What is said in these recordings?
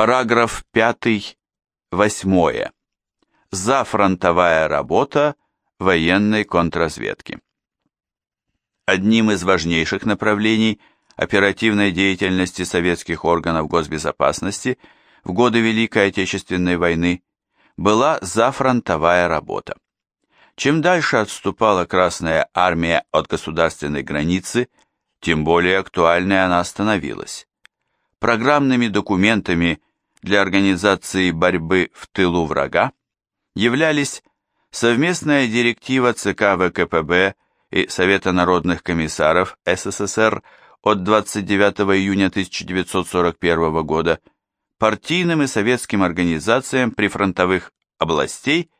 Параграф 5. Восьмое. Зафронтовая работа военной контрразведки. Одним из важнейших направлений оперативной деятельности советских органов госбезопасности в годы Великой Отечественной войны была зафронтовая работа. Чем дальше отступала Красная Армия от государственной границы, тем более актуальной она становилась. Программными документами для организации борьбы в тылу врага являлись совместная директива ЦК ВКПБ и Совета народных комиссаров СССР от 29 июня 1941 года партийным и советским организациям прифронтовых областей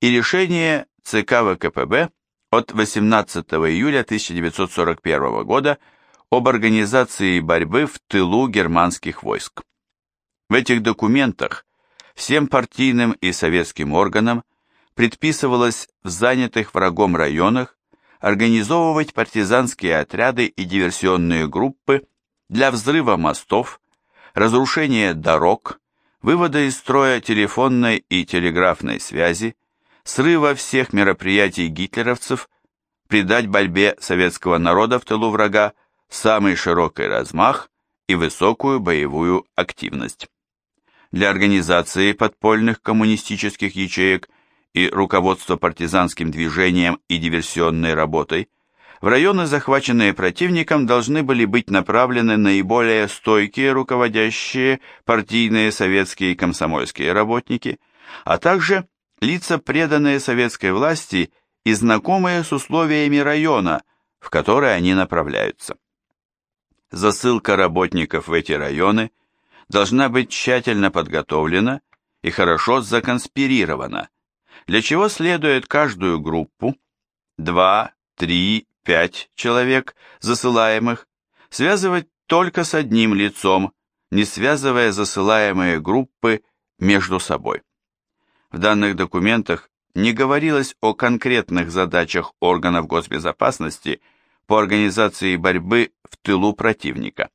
и решение ЦК ВКПБ от 18 июля 1941 года об организации борьбы в тылу германских войск. В этих документах всем партийным и советским органам предписывалось в занятых врагом районах организовывать партизанские отряды и диверсионные группы для взрыва мостов, разрушения дорог, вывода из строя телефонной и телеграфной связи, срыва всех мероприятий гитлеровцев, придать борьбе советского народа в тылу врага самый широкий размах и высокую боевую активность. Для организации подпольных коммунистических ячеек и руководства партизанским движением и диверсионной работой в районы, захваченные противником, должны были быть направлены наиболее стойкие руководящие партийные советские и комсомольские работники, а также лица, преданные советской власти и знакомые с условиями района, в который они направляются. Засылка работников в эти районы должна быть тщательно подготовлена и хорошо законспирирована, для чего следует каждую группу, 2, 3, 5 человек, засылаемых, связывать только с одним лицом, не связывая засылаемые группы между собой. В данных документах не говорилось о конкретных задачах органов госбезопасности по организации борьбы в тылу противника.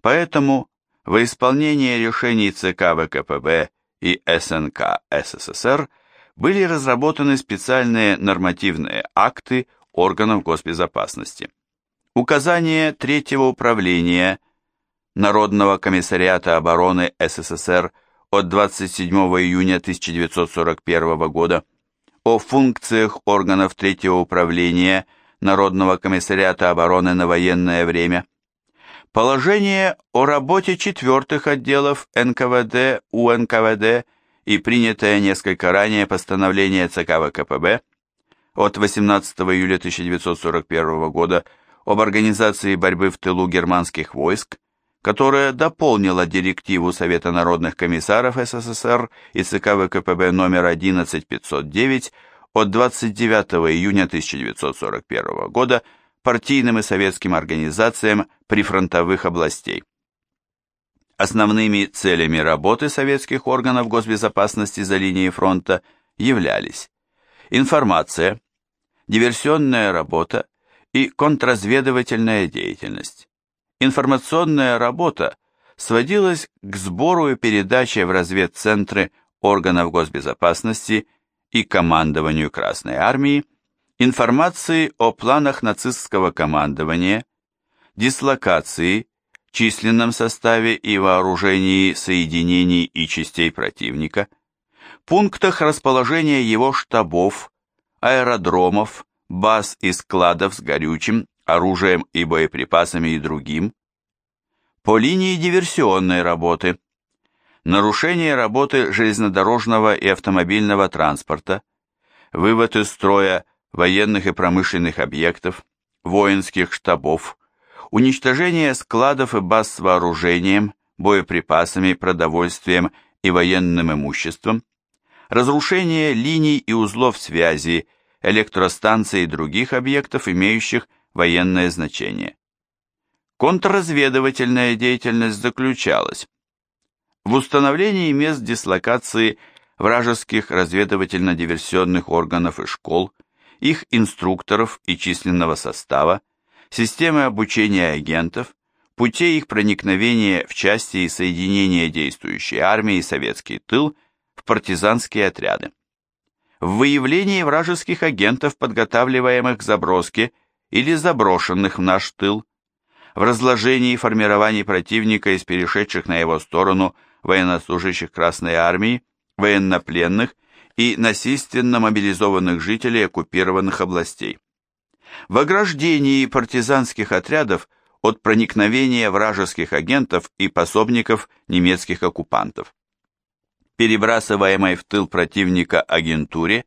Поэтому во исполнение решений ЦК ВКПБ и СНК СССР были разработаны специальные нормативные акты органов госбезопасности. Указание Третьего управления Народного комиссариата обороны СССР от 27 июня 1941 года о функциях органов Третьего управления Народного комиссариата обороны на военное время, положение о работе четвертых отделов НКВД, УНКВД и принятое несколько ранее постановление ЦК ВКПБ от 18 июля 1941 года об организации борьбы в тылу германских войск которая дополнила директиву Совета народных комиссаров СССР и ЦК ВКПБ номер 11509 от 29 июня 1941 года партийным и советским организациям прифронтовых областей. Основными целями работы советских органов госбезопасности за линией фронта являлись информация, диверсионная работа и контрразведывательная деятельность. Информационная работа сводилась к сбору и передаче в разведцентры органов госбезопасности и командованию Красной Армии информации о планах нацистского командования, дислокации, численном составе и вооружении соединений и частей противника, пунктах расположения его штабов, аэродромов, баз и складов с горючим оружием и боеприпасами и другим, по линии диверсионной работы, нарушение работы железнодорожного и автомобильного транспорта, вывод из строя военных и промышленных объектов, воинских штабов, уничтожение складов и баз с вооружением, боеприпасами, продовольствием и военным имуществом, разрушение линий и узлов связи, электростанций и других объектов, имеющих военное значение. Контрразведывательная деятельность заключалась в установлении мест дислокации вражеских разведывательно-диверсионных органов и школ, их инструкторов и численного состава, системы обучения агентов, путей их проникновения в части и соединения действующей армии и советский тыл в партизанские отряды. В выявлении вражеских агентов, подготавливаемых к заброске или заброшенных в наш тыл, в разложении и формировании противника из перешедших на его сторону военнослужащих Красной Армии, военнопленных и насильственно мобилизованных жителей оккупированных областей. В ограждении партизанских отрядов от проникновения вражеских агентов и пособников немецких оккупантов. Перебрасываемой в тыл противника агентуре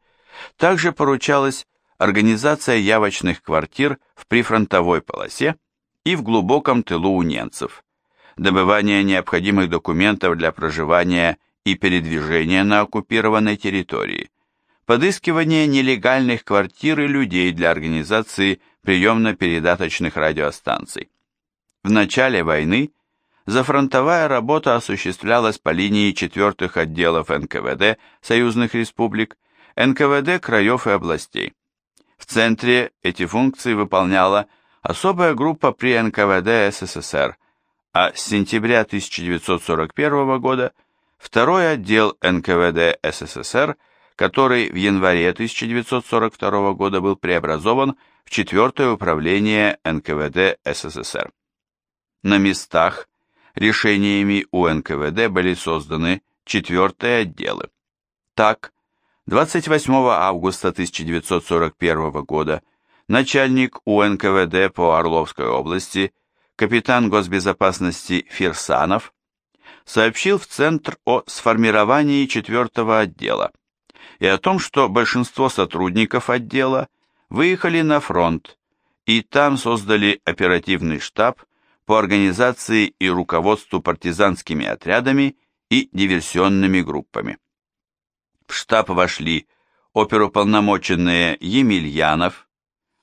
также поручалась организация явочных квартир в прифронтовой полосе и в глубоком тылу у немцев, добывание необходимых документов для проживания и передвижения на оккупированной территории, подыскивание нелегальных квартир и людей для организации приемно-передаточных радиостанций. В начале войны зафронтовая работа осуществлялась по линии четвертых отделов НКВД союзных республик, НКВД краев и областей. В центре эти функции выполняла особая группа при НКВД СССР, а с сентября 1941 года второй отдел НКВД СССР, который в январе 1942 года был преобразован в четвертое управление НКВД СССР. На местах решениями у НКВД были созданы четвертые отделы. Так, 28 августа 1941 года начальник УНКВД по Орловской области, капитан госбезопасности Фирсанов, сообщил в Центр о сформировании четвертого отдела и о том, что большинство сотрудников отдела выехали на фронт и там создали оперативный штаб по организации и руководству партизанскими отрядами и диверсионными группами. В штаб вошли оперуполномоченные Емельянов,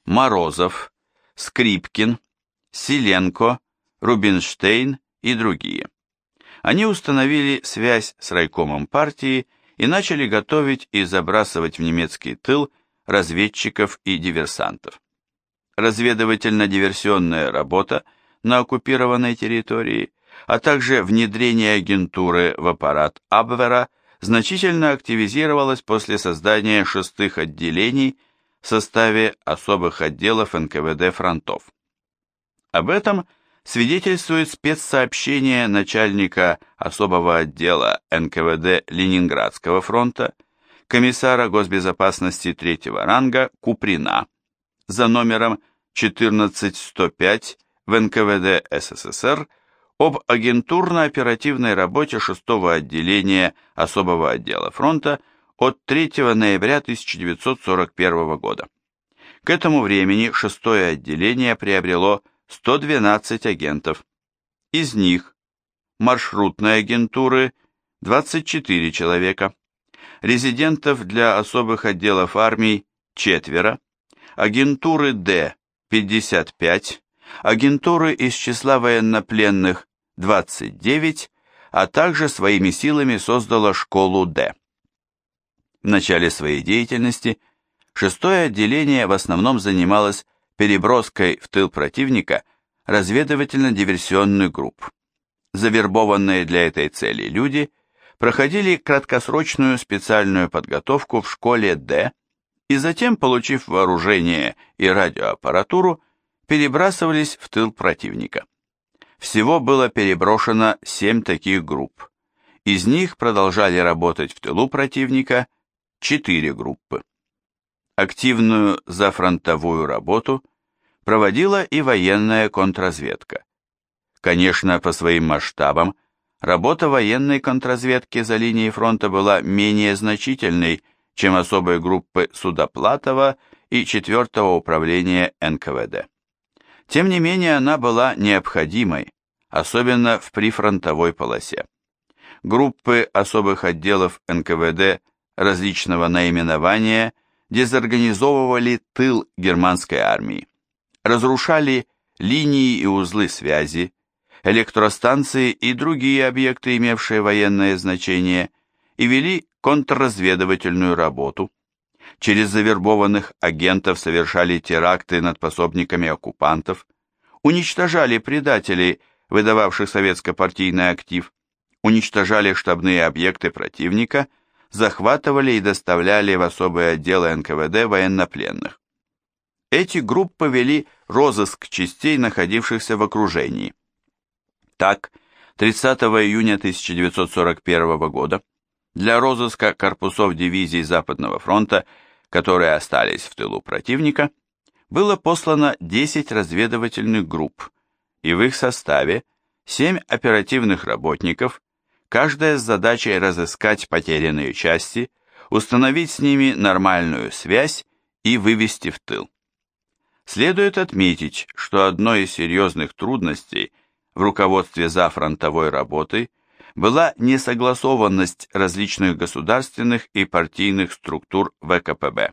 Морозов, Скрипкин, Силенко, Рубинштейн и другие. Они установили связь с райкомом партии и начали готовить и забрасывать в немецкий тыл разведчиков и диверсантов. Разведывательно-диверсионная работа на оккупированной территории, а также внедрение агентуры в аппарат Абвера значительно активизировалась после создания шестых отделений в составе особых отделов НКВД фронтов. Об этом свидетельствует спецсообщение начальника особого отдела НКВД Ленинградского фронта, комиссара госбезопасности третьего ранга Куприна за номером 14105 в НКВД СССР об агентурно-оперативной работе 6-го отделения особого отдела фронта от 3 ноября 1941 года. К этому времени шестое отделение приобрело 112 агентов. Из них маршрутной агентуры 24 человека, резидентов для особых отделов армий четверо, агентуры Д 55, агентуры из числа военнопленных 29, а также своими силами создала школу Д. В начале своей деятельности шестое отделение в основном занималось переброской в тыл противника разведывательно-диверсионных групп. Завербованные для этой цели люди проходили краткосрочную специальную подготовку в школе Д и затем, получив вооружение и радиоаппаратуру, перебрасывались в тыл противника. Всего было переброшено семь таких групп. Из них продолжали работать в тылу противника четыре группы. Активную зафронтовую работу проводила и военная контрразведка. Конечно, по своим масштабам работа военной контрразведки за линией фронта была менее значительной, чем особой группы Судоплатова и 4 управления НКВД. Тем не менее, она была необходимой, особенно в прифронтовой полосе. Группы особых отделов НКВД различного наименования дезорганизовывали тыл германской армии, разрушали линии и узлы связи, электростанции и другие объекты, имевшие военное значение, и вели контрразведывательную работу. Через завербованных агентов совершали теракты над пособниками оккупантов, уничтожали предателей выдававших советско-партийный актив, уничтожали штабные объекты противника, захватывали и доставляли в особые отделы НКВД военнопленных. Эти группы вели розыск частей, находившихся в окружении. Так, 30 июня 1941 года для розыска корпусов дивизий Западного фронта, которые остались в тылу противника, было послано 10 разведывательных групп, и в их составе 7 оперативных работников, каждая с задачей разыскать потерянные части, установить с ними нормальную связь и вывести в тыл. Следует отметить, что одной из серьезных трудностей в руководстве за фронтовой работой была несогласованность различных государственных и партийных структур ВКПБ.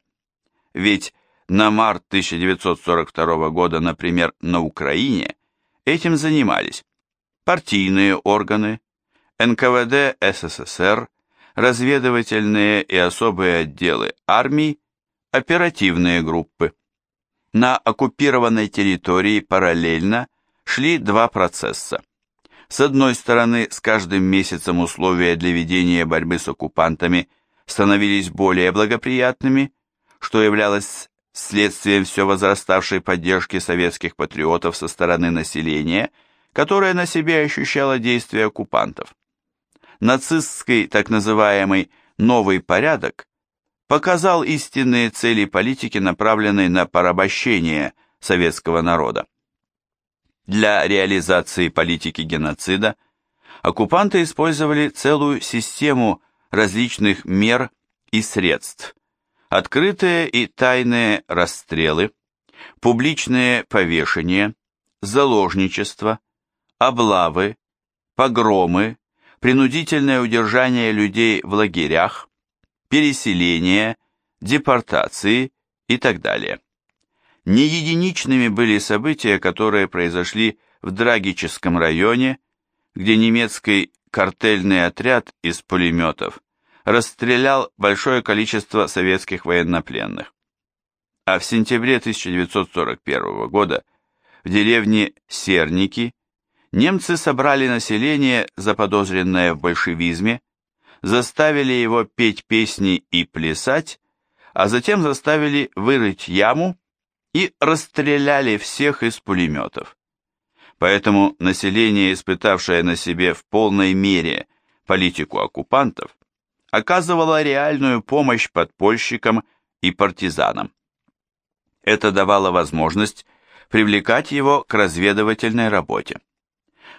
Ведь на март 1942 года, например, на Украине этим занимались партийные органы, НКВД СССР, разведывательные и особые отделы армий, оперативные группы. На оккупированной территории параллельно шли два процесса. С одной стороны, с каждым месяцем условия для ведения борьбы с оккупантами становились более благоприятными, что являлось следствием все возраставшей поддержки советских патриотов со стороны населения, которое на себе ощущало действия оккупантов. Нацистский так называемый «новый порядок» показал истинные цели политики, направленной на порабощение советского народа. Для реализации политики геноцида оккупанты использовали целую систему различных мер и средств. Открытые и тайные расстрелы, публичные повешения, заложничество, облавы, погромы, принудительное удержание людей в лагерях, переселение, депортации и так далее. Не единичными были события, которые произошли в Драгическом районе, где немецкий картельный отряд из пулеметов расстрелял большое количество советских военнопленных. А в сентябре 1941 года в деревне Серники немцы собрали население, заподозренное в большевизме, заставили его петь песни и плясать, а затем заставили вырыть яму и расстреляли всех из пулеметов. Поэтому население, испытавшее на себе в полной мере политику оккупантов, оказывало реальную помощь подпольщикам и партизанам. Это давало возможность привлекать его к разведывательной работе.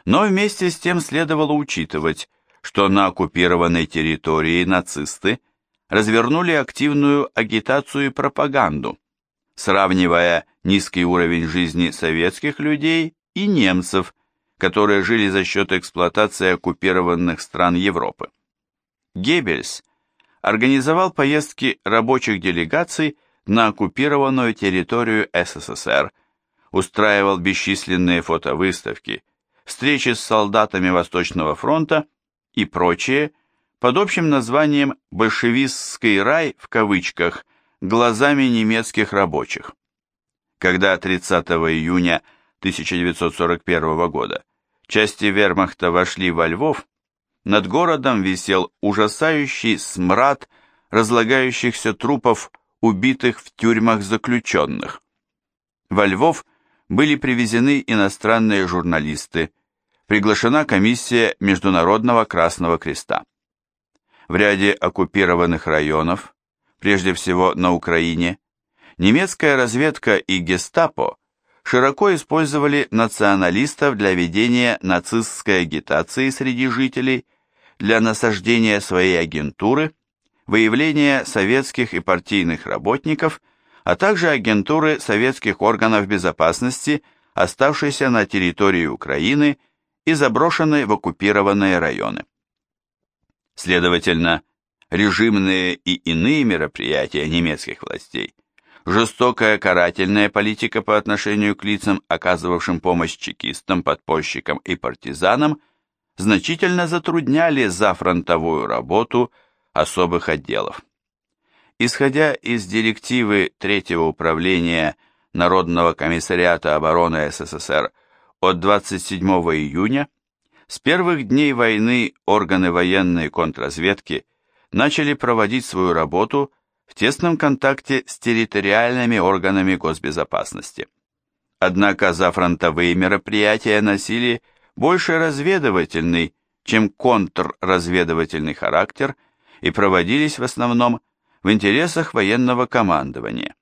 Но вместе с тем следовало учитывать, что на оккупированной территории нацисты развернули активную агитацию и пропаганду, сравнивая низкий уровень жизни советских людей и немцев, которые жили за счет эксплуатации оккупированных стран Европы. Геббельс организовал поездки рабочих делегаций на оккупированную территорию СССР, устраивал бесчисленные фотовыставки, встречи с солдатами Восточного фронта и прочее под общим названием «большевистский рай» в кавычках глазами немецких рабочих. Когда 30 июня 1941 года части вермахта вошли во Львов, над городом висел ужасающий смрад разлагающихся трупов убитых в тюрьмах заключенных. Во Львов были привезены иностранные журналисты, приглашена комиссия Международного Красного Креста. В ряде оккупированных районов прежде всего на Украине, немецкая разведка и гестапо широко использовали националистов для ведения нацистской агитации среди жителей, для насаждения своей агентуры, выявления советских и партийных работников, а также агентуры советских органов безопасности, оставшейся на территории Украины и заброшенной в оккупированные районы. Следовательно, режимные и иные мероприятия немецких властей, жестокая карательная политика по отношению к лицам, оказывавшим помощь чекистам, подпольщикам и партизанам, значительно затрудняли зафронтовую работу особых отделов. Исходя из директивы Третьего управления Народного комиссариата обороны СССР от 27 июня с первых дней войны органы военной контрразведки начали проводить свою работу в тесном контакте с территориальными органами госбезопасности. Однако за фронтовые мероприятия носили больше разведывательный, чем контрразведывательный характер и проводились в основном в интересах военного командования.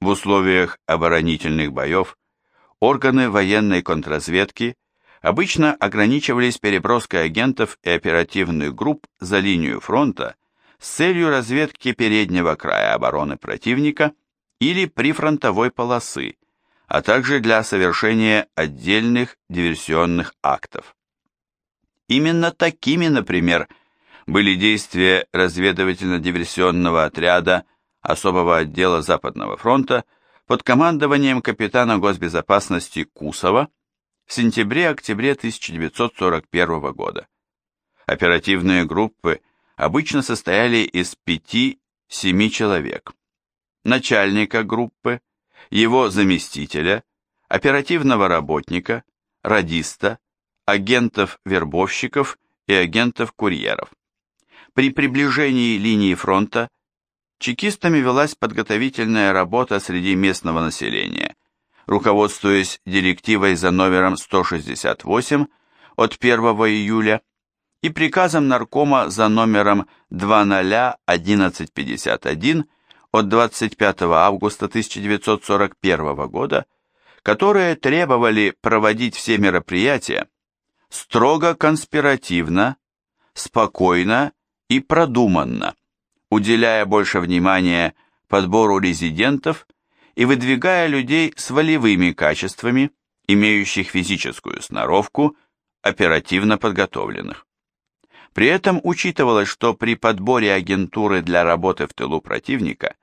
В условиях оборонительных боев органы военной контрразведки обычно ограничивались переброской агентов и оперативных групп за линию фронта с целью разведки переднего края обороны противника или прифронтовой полосы, а также для совершения отдельных диверсионных актов. Именно такими, например, были действия разведывательно-диверсионного отряда особого отдела Западного фронта под командованием капитана госбезопасности Кусова в сентябре-октябре 1941 года. Оперативные группы обычно состояли из 5-7 человек. Начальника группы, его заместителя, оперативного работника, радиста, агентов-вербовщиков и агентов-курьеров. При приближении линии фронта чекистами велась подготовительная работа среди местного населения, руководствуясь директивой за номером 168 от 1 июля и приказом наркома за номером 201151 от 25 августа 1941 года, которые требовали проводить все мероприятия строго конспиративно, спокойно и продуманно, уделяя больше внимания подбору резидентов и выдвигая людей с волевыми качествами, имеющих физическую сноровку, оперативно подготовленных. При этом учитывалось, что при подборе агентуры для работы в тылу противника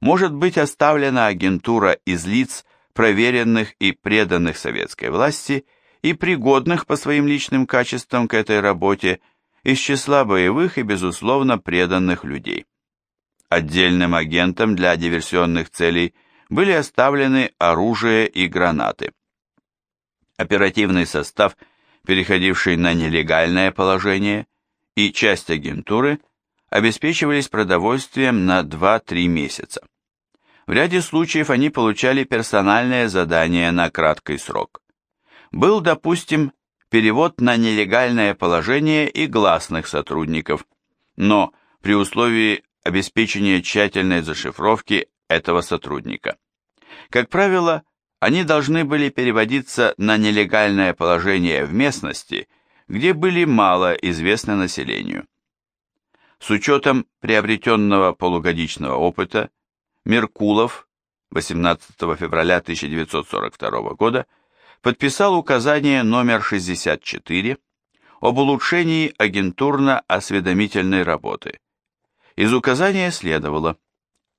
может быть оставлена агентура из лиц, проверенных и преданных советской власти и пригодных по своим личным качествам к этой работе из числа боевых и, безусловно, преданных людей. Отдельным агентам для диверсионных целей были оставлены оружие и гранаты. Оперативный состав, переходивший на нелегальное положение, и часть агентуры обеспечивались продовольствием на 2-3 месяца. В ряде случаев они получали персональное задание на краткий срок. Был, допустим, перевод на нелегальное положение и гласных сотрудников, но при условии обеспечения тщательной зашифровки этого сотрудника. Как правило, они должны были переводиться на нелегальное положение в местности, где были мало известны населению. С учетом приобретенного полугодичного опыта, Меркулов 18 февраля 1942 года подписал указание номер 64 об улучшении агентурно-осведомительной работы. Из указания следовало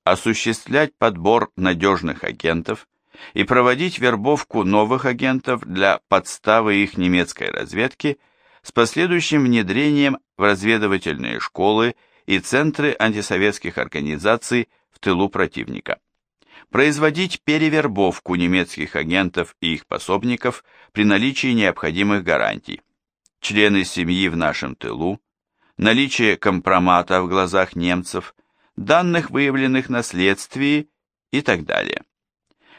осуществлять подбор надежных агентов и проводить вербовку новых агентов для подставы их немецкой разведки с последующим внедрением в разведывательные школы и центры антисоветских организаций в тылу противника производить перевербовку немецких агентов и их пособников при наличии необходимых гарантий. Члены семьи в нашем тылу, наличие компромата в глазах немцев, данных, выявленных на следствии и так далее.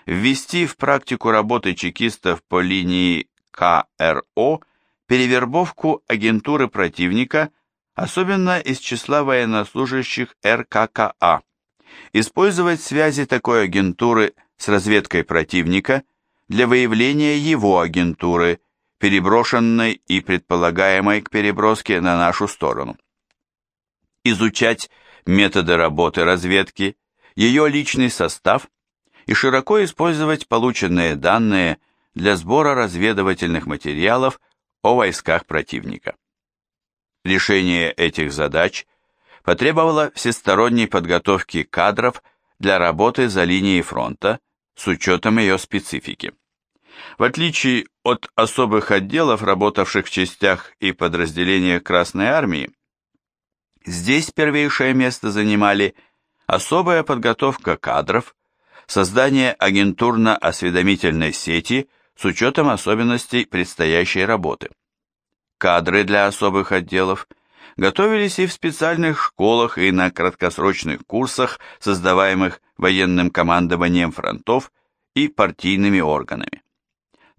Ввести в практику работы чекистов по линии КРО перевербовку агентуры противника, особенно из числа военнослужащих РККА, использовать связи такой агентуры с разведкой противника для выявления его агентуры, переброшенной и предполагаемой к переброске на нашу сторону. Изучать методы работы разведки, ее личный состав и широко использовать полученные данные для сбора разведывательных материалов о войсках противника. Решение этих задач потребовала всесторонней подготовки кадров для работы за линией фронта с учетом ее специфики. В отличие от особых отделов, работавших в частях и подразделениях Красной Армии, здесь первейшее место занимали особая подготовка кадров, создание агентурно-осведомительной сети с учетом особенностей предстоящей работы. Кадры для особых отделов готовились и в специальных школах, и на краткосрочных курсах, создаваемых военным командованием фронтов и партийными органами.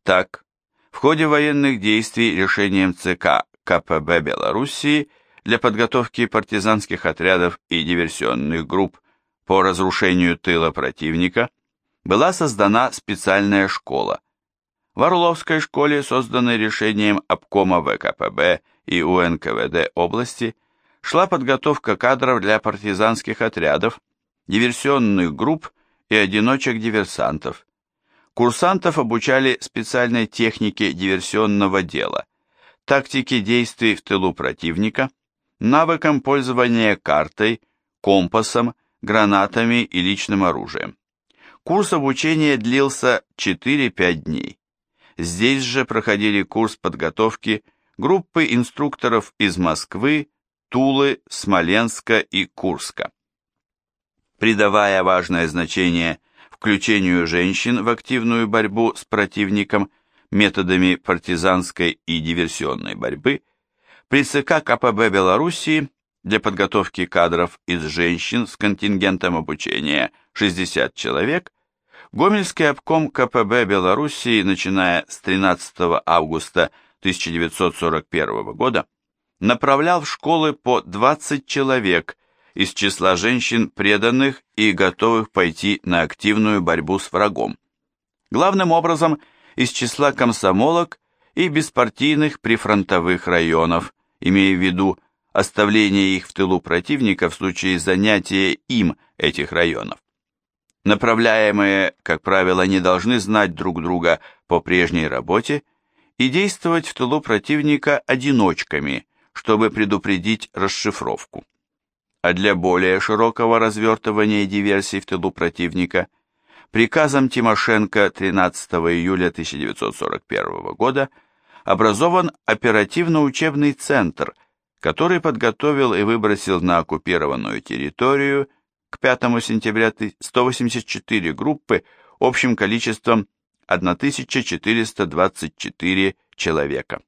Так, в ходе военных действий решением ЦК КПБ Белоруссии для подготовки партизанских отрядов и диверсионных групп по разрушению тыла противника была создана специальная школа. В Орловской школе, созданной решением обкома ВКПБ и УНКВД области, шла подготовка кадров для партизанских отрядов, диверсионных групп и одиночек-диверсантов. Курсантов обучали специальной технике диверсионного дела, тактике действий в тылу противника, навыкам пользования картой, компасом, гранатами и личным оружием. Курс обучения длился 4-5 дней. Здесь же проходили курс подготовки группы инструкторов из Москвы, Тулы, Смоленска и Курска. Придавая важное значение включению женщин в активную борьбу с противником методами партизанской и диверсионной борьбы, при ЦК КПБ Белоруссии для подготовки кадров из женщин с контингентом обучения 60 человек Гомельский обком КПБ Белоруссии, начиная с 13 августа 1941 года, направлял в школы по 20 человек из числа женщин, преданных и готовых пойти на активную борьбу с врагом. Главным образом из числа комсомолок и беспартийных прифронтовых районов, имея в виду оставление их в тылу противника в случае занятия им этих районов. Направляемые, как правило, не должны знать друг друга по прежней работе и действовать в тылу противника одиночками, чтобы предупредить расшифровку. А для более широкого развертывания диверсий в тылу противника приказом Тимошенко 13 июля 1941 года образован оперативно-учебный центр, который подготовил и выбросил на оккупированную территорию к 5 сентября 184 группы общим количеством 1424 человека.